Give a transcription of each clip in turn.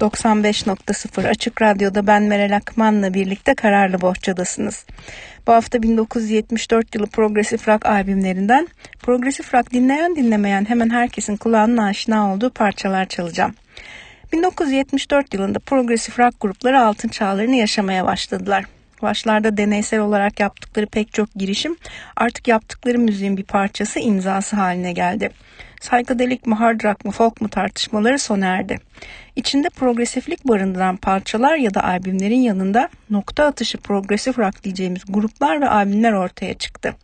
95.0 Açık Radyo'da ben Meral Akman'la birlikte Kararlı Bohçadasınız. Bu hafta 1974 yılı Progressive Rock albümlerinden Progressive Rock dinleyen dinlemeyen hemen herkesin kulağının aşina olduğu parçalar çalacağım. 1974 yılında Progressive Rock grupları altın çağlarını yaşamaya başladılar. Başlarda deneysel olarak yaptıkları pek çok girişim artık yaptıkları müziğin bir parçası imzası haline geldi. Psychedelic mi hard rock mı folk mu tartışmaları sona erdi. İçinde progresiflik barındıran parçalar ya da albümlerin yanında nokta atışı progresif rock diyeceğimiz gruplar ve albümler ortaya çıktı.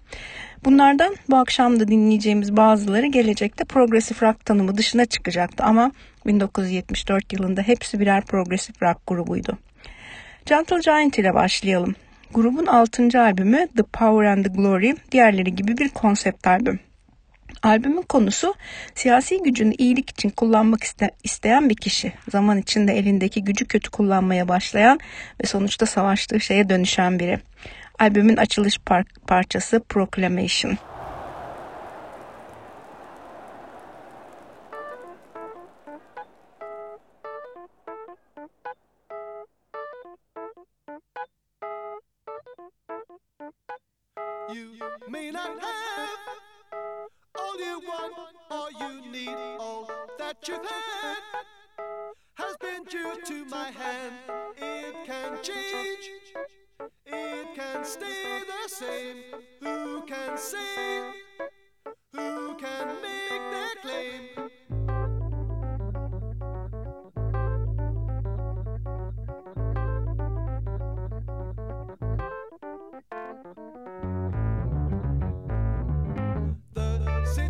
Bunlardan bu akşam da dinleyeceğimiz bazıları gelecekte progresif rock tanımı dışına çıkacaktı ama 1974 yılında hepsi birer progresif rock grubuydu. Gentle Giant ile başlayalım. Grubun 6. albümü The Power and the Glory diğerleri gibi bir konsept albüm. Albümün konusu siyasi gücünü iyilik için kullanmak iste isteyen bir kişi. Zaman içinde elindeki gücü kötü kullanmaya başlayan ve sonuçta savaştığı şeye dönüşen biri. Albümün açılış par parçası Proclamation. You may not have all you want, all you need, all that you've had has been due to my hand. It can change, it can stay the same. Who can say? Who can make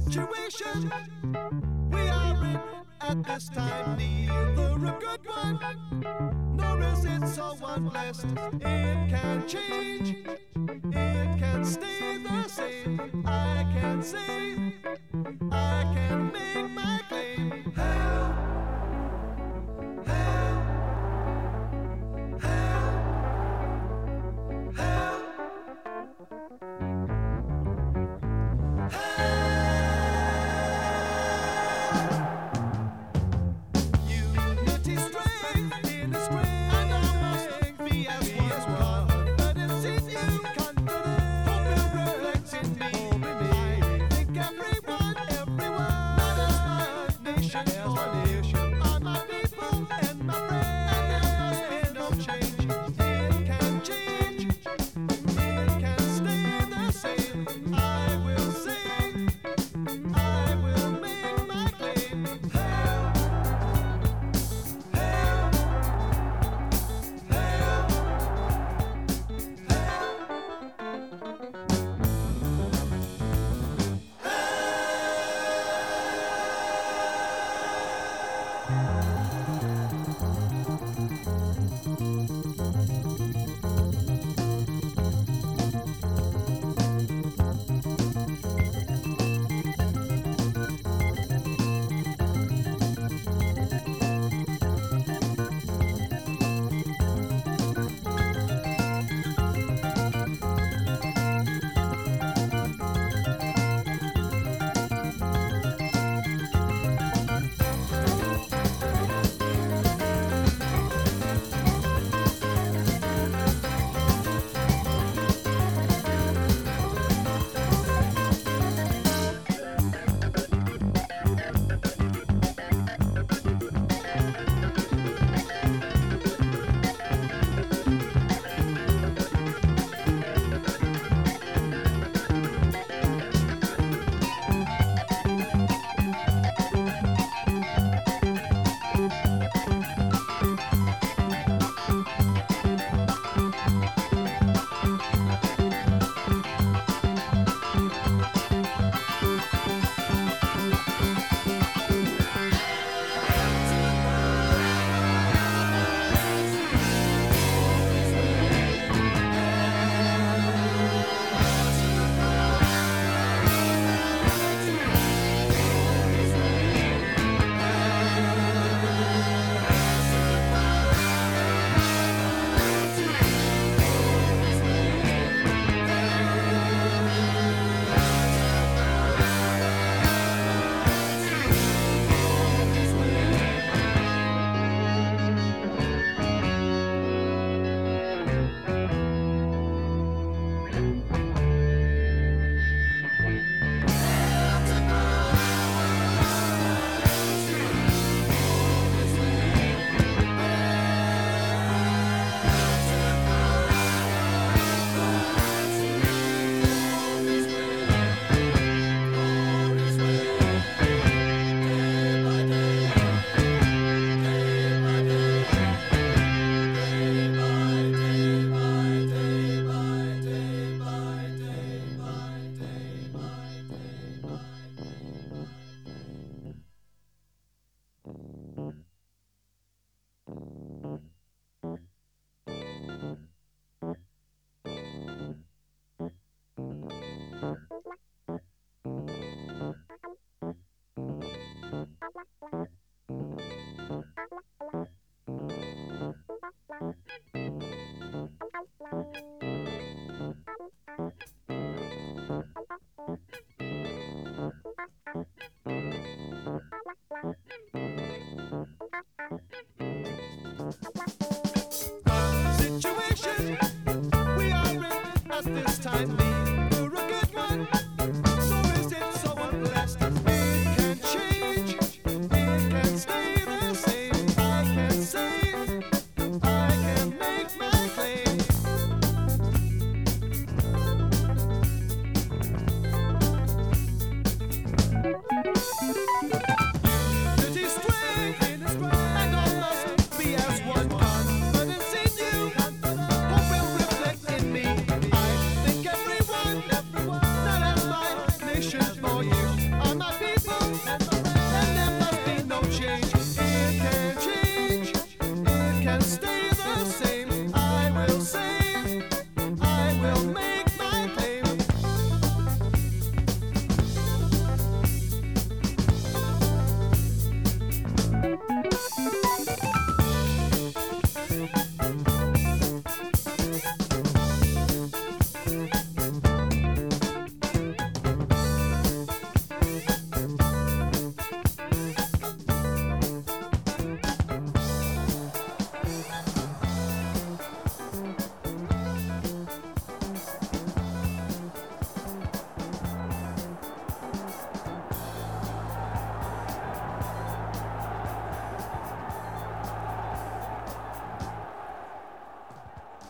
situation we are in at this time. Neither a good one, nor is it so unblessed. It can change, it can stay the same. I can say,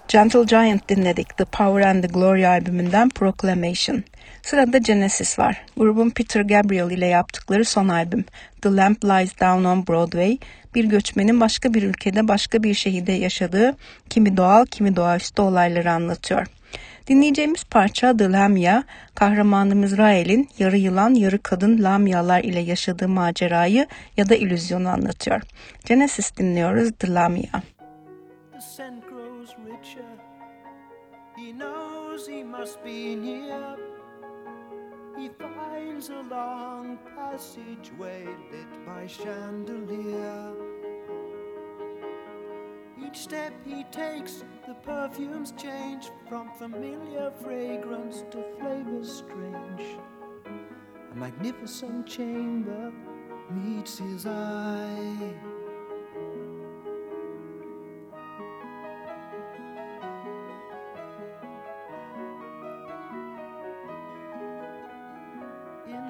Gentle Giant dinledik The Power and the Glory albümünden Proclamation. Sırada Genesis var. Grubun Peter Gabriel ile yaptıkları son albüm The Lamp Lies Down on Broadway, bir göçmenin başka bir ülkede başka bir şehirde yaşadığı kimi doğal kimi doğaüstü olayları anlatıyor. Dinleyeceğimiz parça The Lamia, kahramanımız Rael'in yarı yılan yarı kadın Lamyalar ile yaşadığı macerayı ya da illüzyonu anlatıyor. Genesis dinliyoruz The Lamia. Must be near. He finds a long passageway lit by chandelier. Each step he takes, the perfumes change from familiar fragrance to flavors strange. A magnificent chamber meets his eye.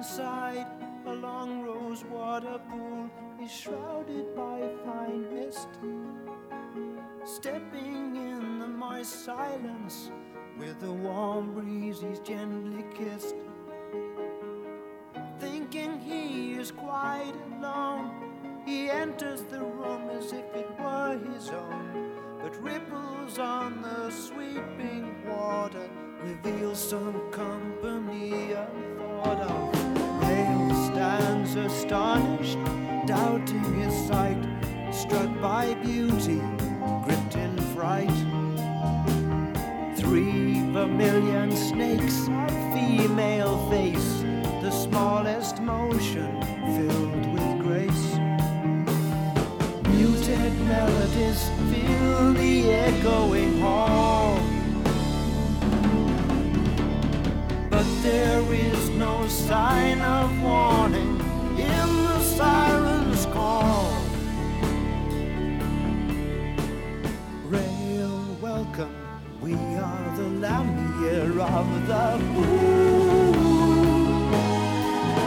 Inside a long rose water pool is shrouded by fine mist. Stepping in the moist silence with the warm breeze he's gently kissed. Thinking he is quite alone, he enters the room as if it were his own. But ripples on the sweeping water reveal some company unthought of stands astonished, doubting his sight, struck by beauty, gripped in fright. Three vermilion snakes, a female face, the smallest motion filled with grace. Muted melodies fill the echoing hall. But there is no sign of warning siren's call. Rael, welcome, we are the Lamia of the moon.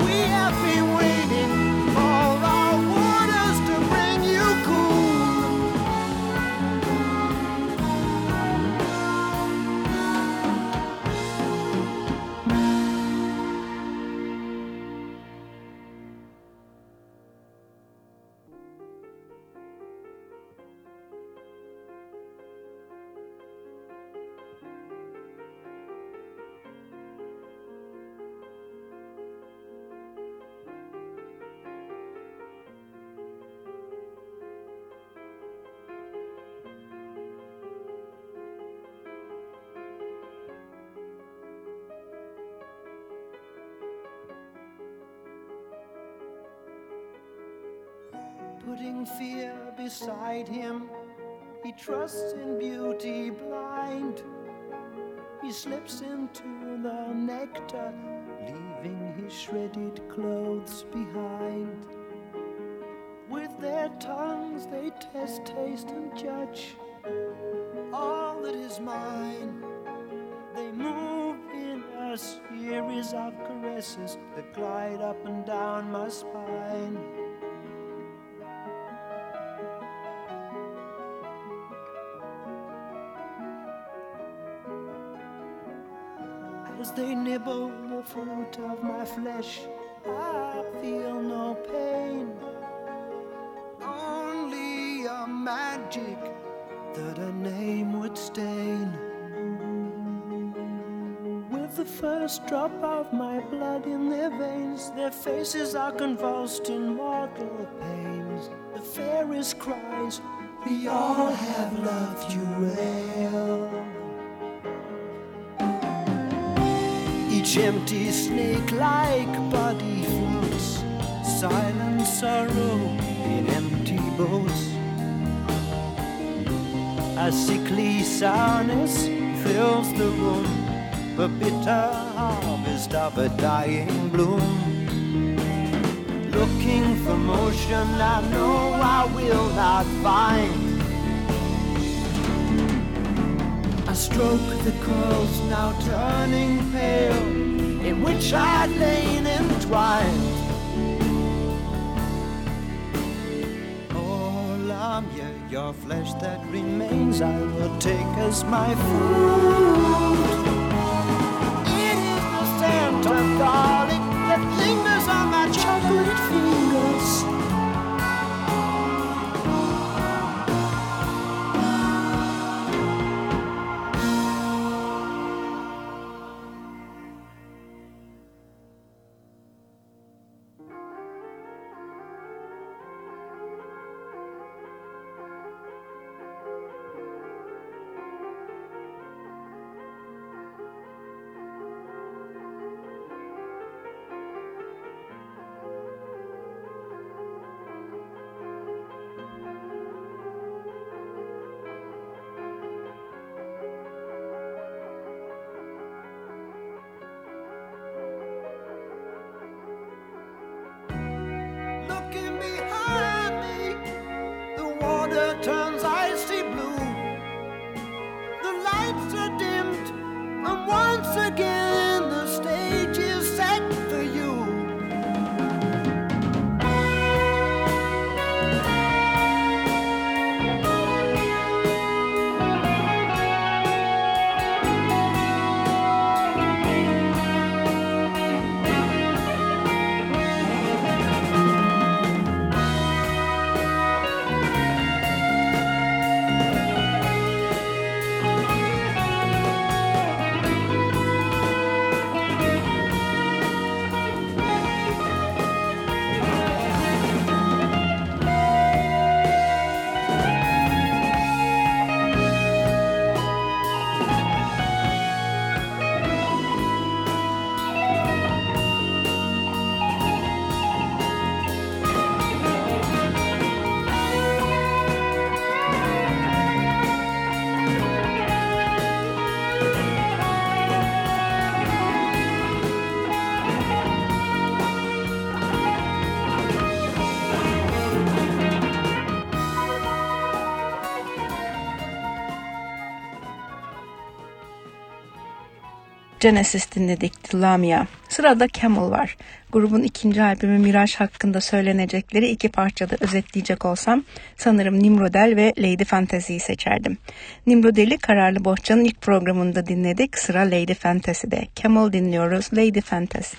We have been waiting beside him. He trusts in beauty blind. He slips into the nectar, leaving his shredded clothes behind. With their tongues they test, taste, and judge all that is mine. They move in a series of caresses that glide up and down my spine. Nibble the fruit of my flesh, I feel no pain. Only a magic that a name would stain. With the first drop of my blood in their veins, their faces are convulsed in mortal pains. The fairest cries, We all have loved you well. Each empty snake like body floats, silent sorrow in empty boats. A sickly sourness fills the room, the bitter harvest of a dying bloom. Looking for motion, I know I will not find. Stroke the curls now turning pale, in which I'd lain entwined. Oh, Lamia, your flesh that remains, I will take as my food. It is the scent of garlic that lingers on my chocolate fingers. Genesis dinledik Lamia. Sırada Camel var. Grubun ikinci albümü Mirage hakkında söylenecekleri iki parçada özetleyecek olsam sanırım Nimrodel ve Lady Fantasy'yi seçerdim. Nimrodel'i Kararlı Bohça'nın ilk programında dinledik. Sıra Lady Fantasy'de. Camel dinliyoruz. Lady Fantasy.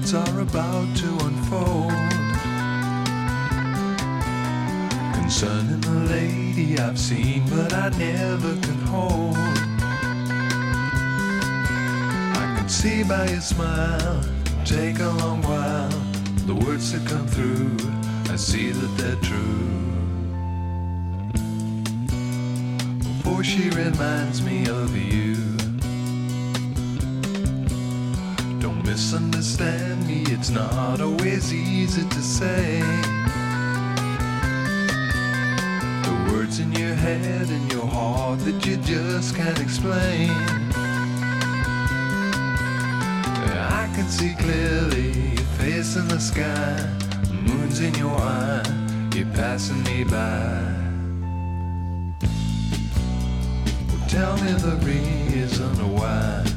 Words are about to unfold. Concerning the lady I've seen, but I never can hold. I can see by your smile, take a long while. The words that come through, I see that they're true. For she reminds me of you. Misunderstand me, it's not always easy to say. The words in your head and your heart that you just can't explain. I can see clearly your face in the sky, moon's in your eye, you're passing me by. Tell me the reason why.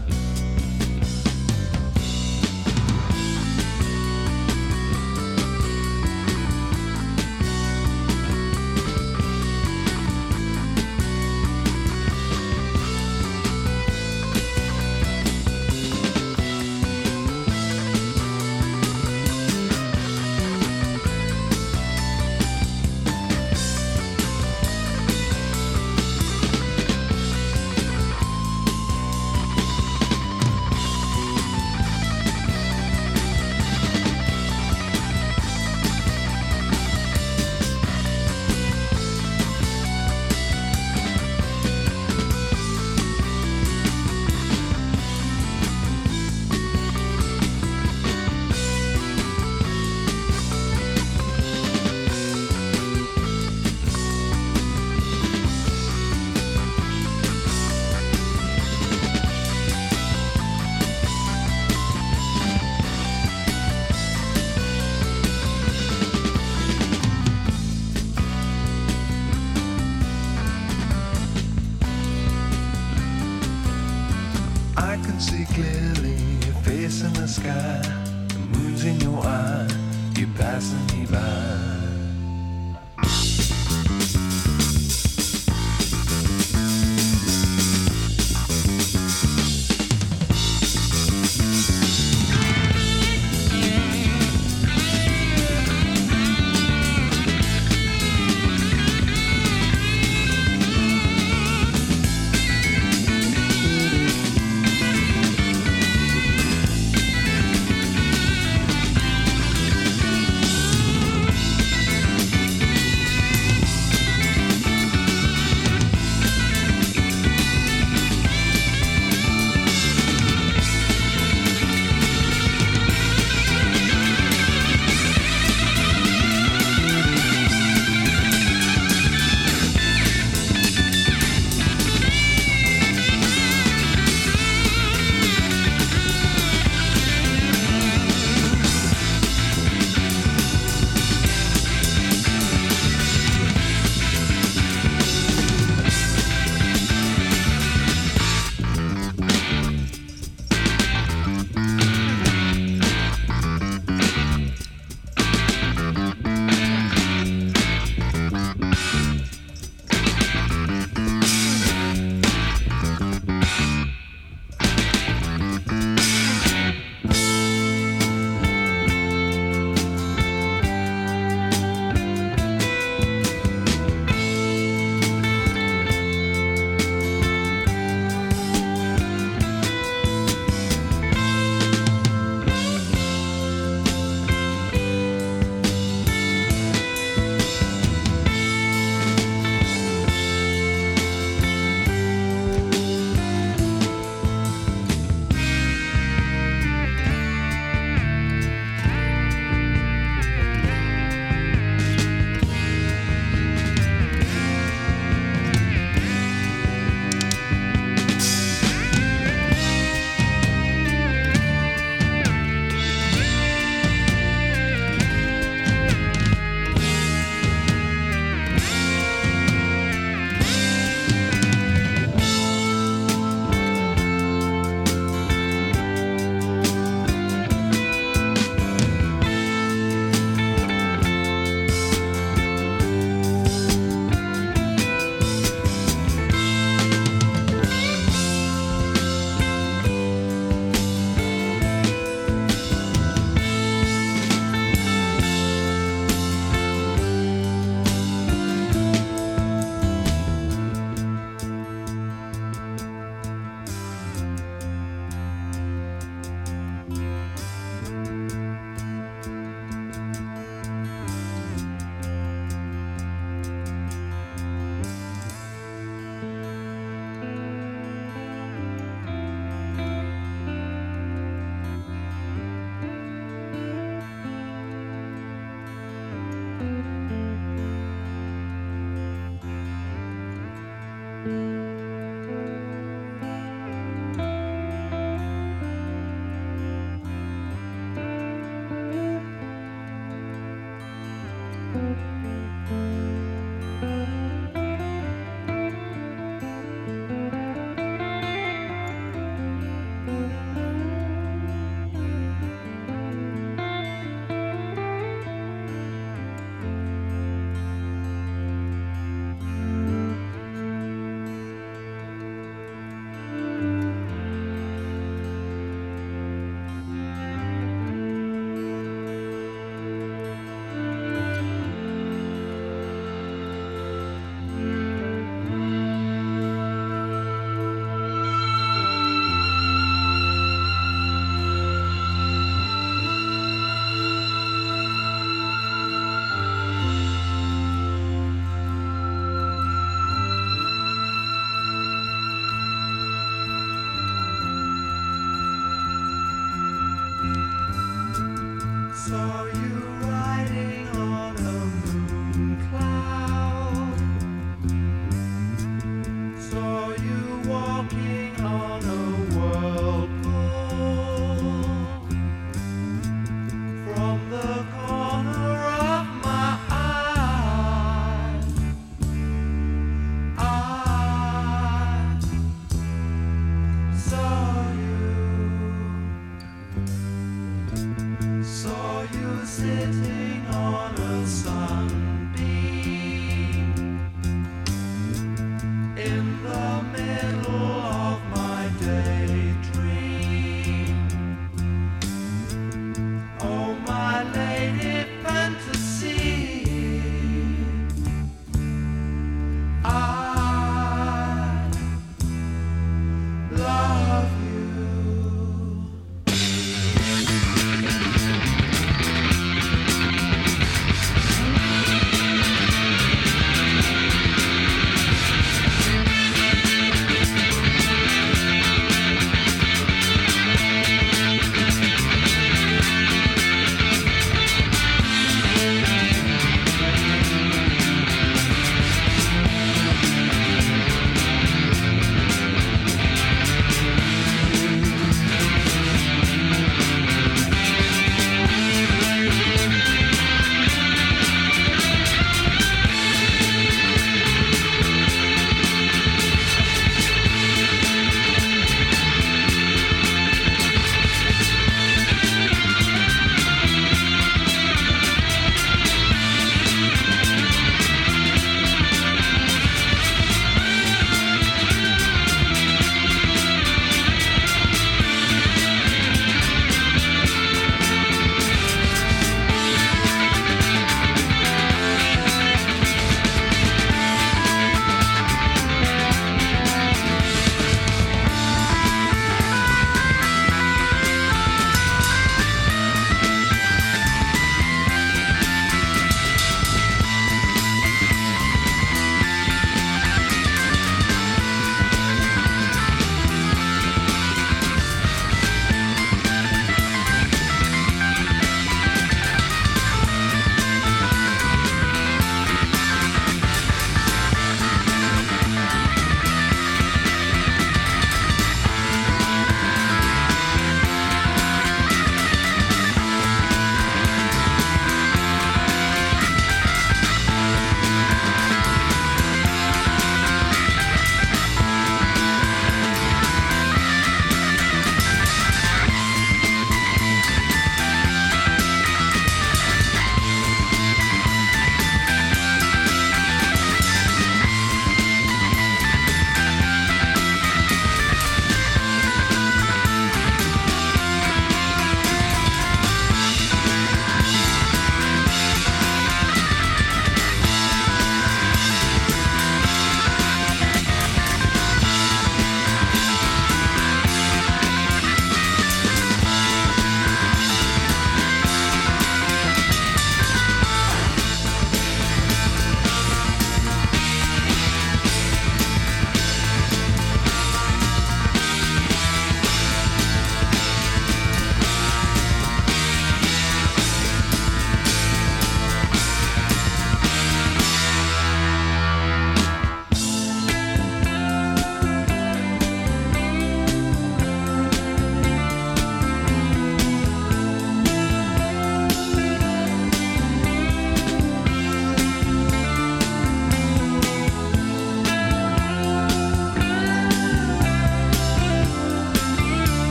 Sky, sun.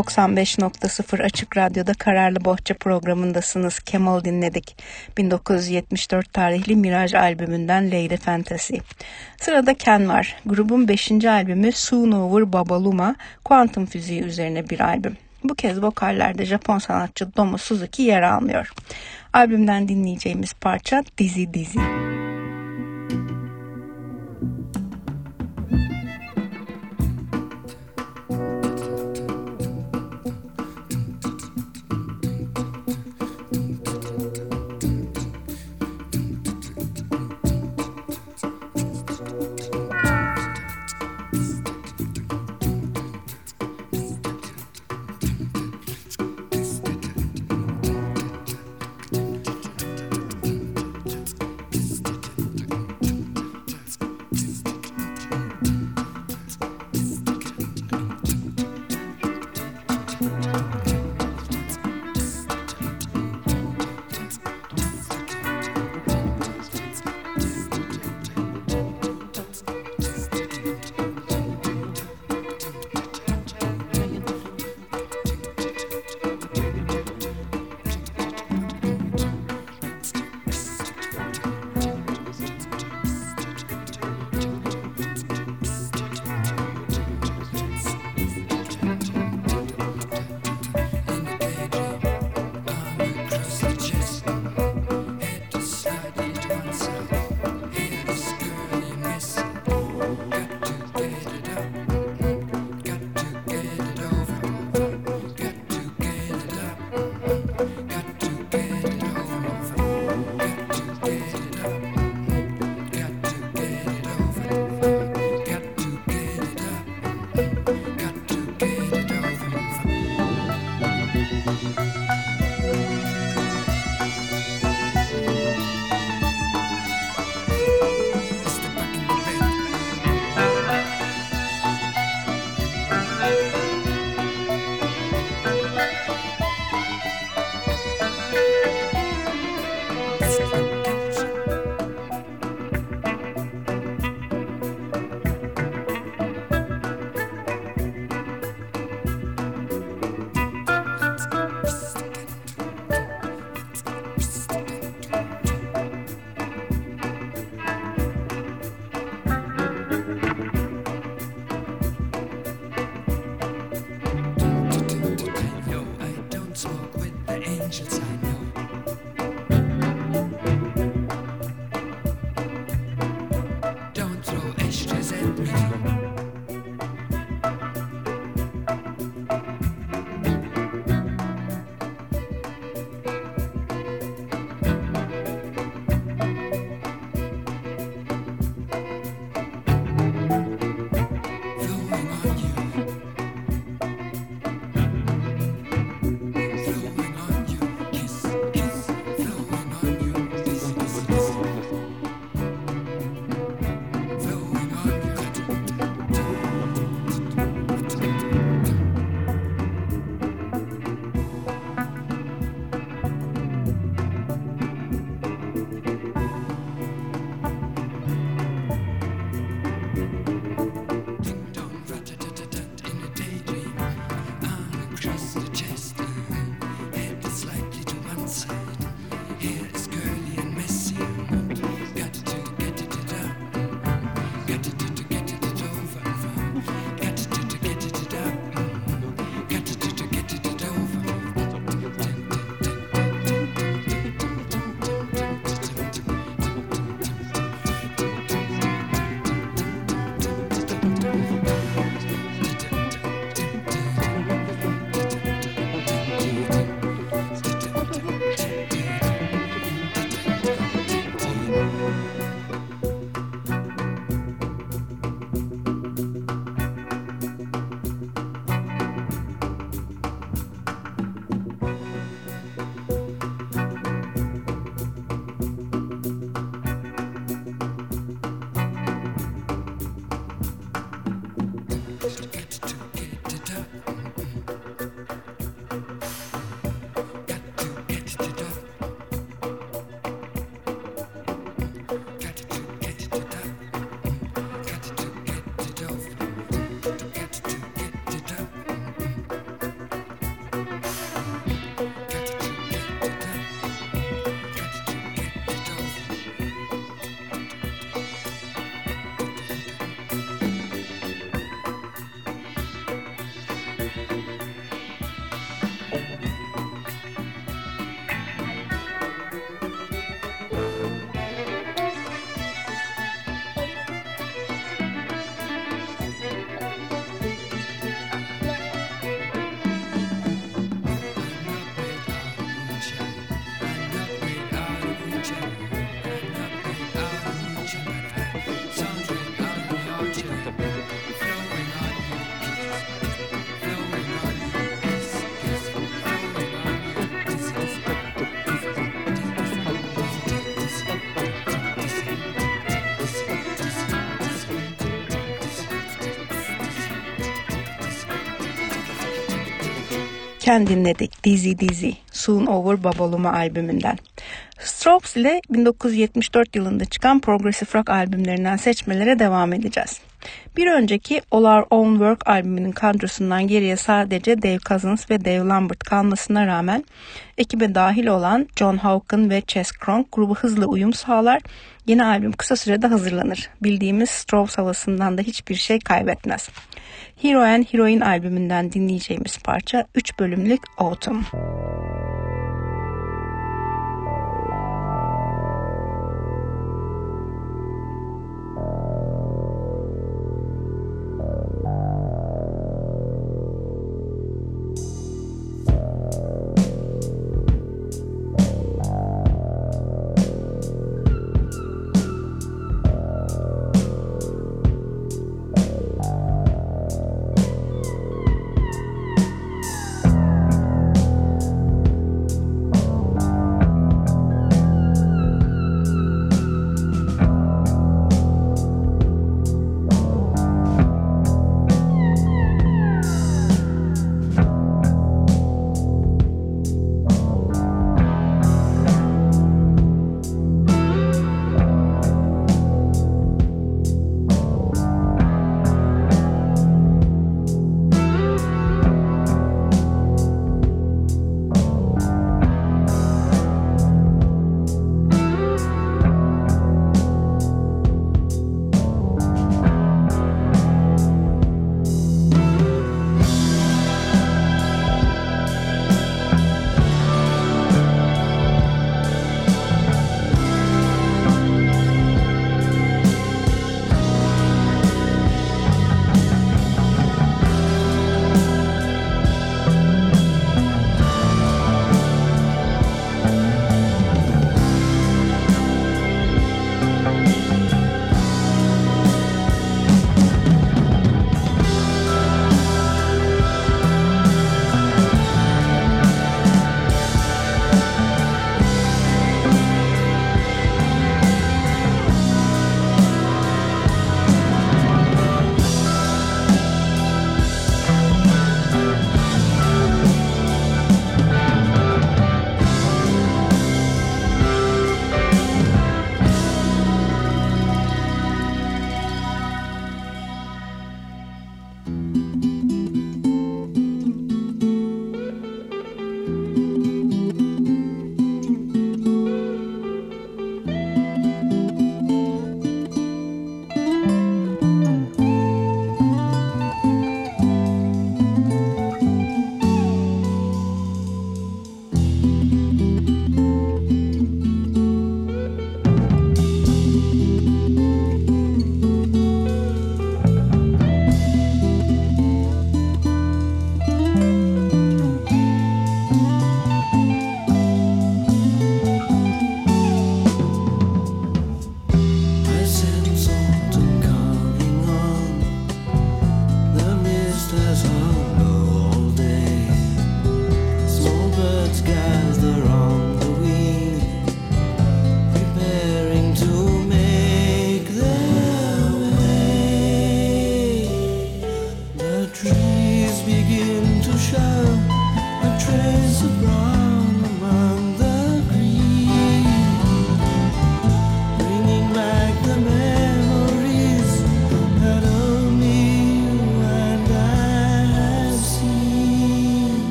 95.0 Açık Radyo'da Kararlı Bohça programındasınız. Kemal dinledik. 1974 tarihli Miraj albümünden Lady Fantasy. Sırada Ken var. Grubun 5. albümü Soon Over Babaluma, kuantum fiziği üzerine bir albüm. Bu kez vokallerde Japon sanatçı Domo Suzuki yer almıyor. Albümden dinleyeceğimiz parça Dizi Dizi. Yokken dinledik Dizzy Dizzy Soon Over Babaluma albümünden. Strokes ile 1974 yılında çıkan Progressive Rock albümlerinden seçmelere devam edeceğiz. Bir önceki All Our Own Work albümünün kadrosundan geriye sadece Dave Cousins ve Dave Lambert kalmasına rağmen ekibe dahil olan John Hawken ve Chess Kronk grubu hızlı uyum sağlar. Yeni albüm kısa sürede hazırlanır. Bildiğimiz Strokes havasından da hiçbir şey kaybetmez. Hero and Heroine albümünden dinleyeceğimiz parça 3 bölümlük Autumn.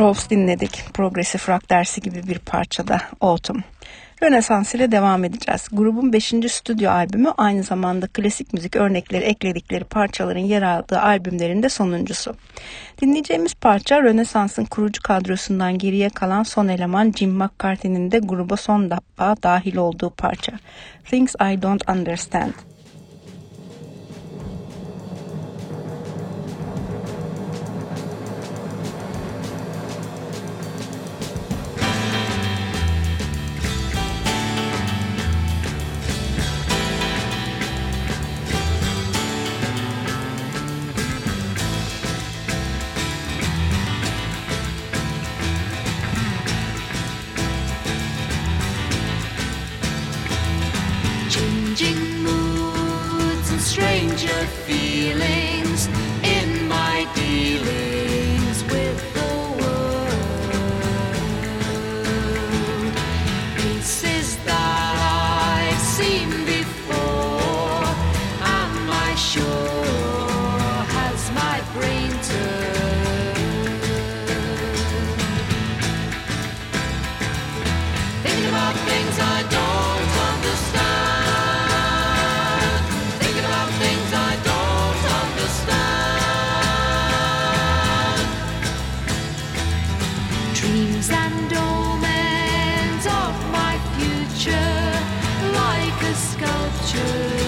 Strokes dinledik. Progressive rock dersi gibi bir parçada Autumn. Rönesans ile devam edeceğiz. Grubun 5. stüdyo albümü aynı zamanda klasik müzik örnekleri ekledikleri parçaların yer aldığı albümlerinde sonuncusu. Dinleyeceğimiz parça Rönesans'ın kurucu kadrosundan geriye kalan son eleman Jim McCarthy'nin de gruba son defa dahil olduğu parça. Things I Don't Understand. sculpture.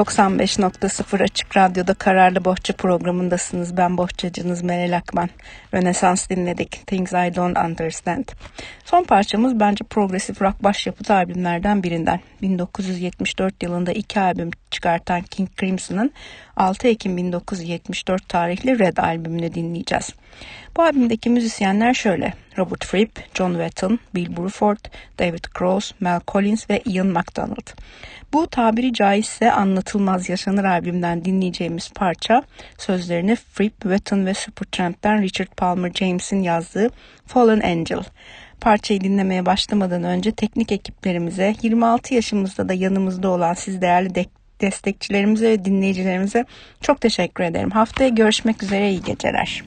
95.0 Açık Radyo'da Kararlı Bohça programındasınız. Ben bohçacınız Meral Akman. Rönesans dinledik. Things I Don't Understand. Son parçamız bence progresif rock başyapıt albümlerden birinden. 1974 yılında iki albüm çıkartan King Crimson'ın 6 Ekim 1974 tarihli Red albümünü dinleyeceğiz. Bu albümdeki müzisyenler şöyle. Robert Fripp, John Wetton, Bill Bruford, David Cross, Mel Collins ve Ian MacDonald. Bu tabiri caizse anlatılmaz yaşanır albümden dinleyeceğimiz parça sözlerini Fripp, Wetton ve Supertramp'ten Richard Palmer James'in yazdığı Fallen Angel. Parçayı dinlemeye başlamadan önce teknik ekiplerimize 26 yaşımızda da yanımızda olan siz değerli de destekçilerimize ve dinleyicilerimize çok teşekkür ederim. Haftaya görüşmek üzere iyi geceler.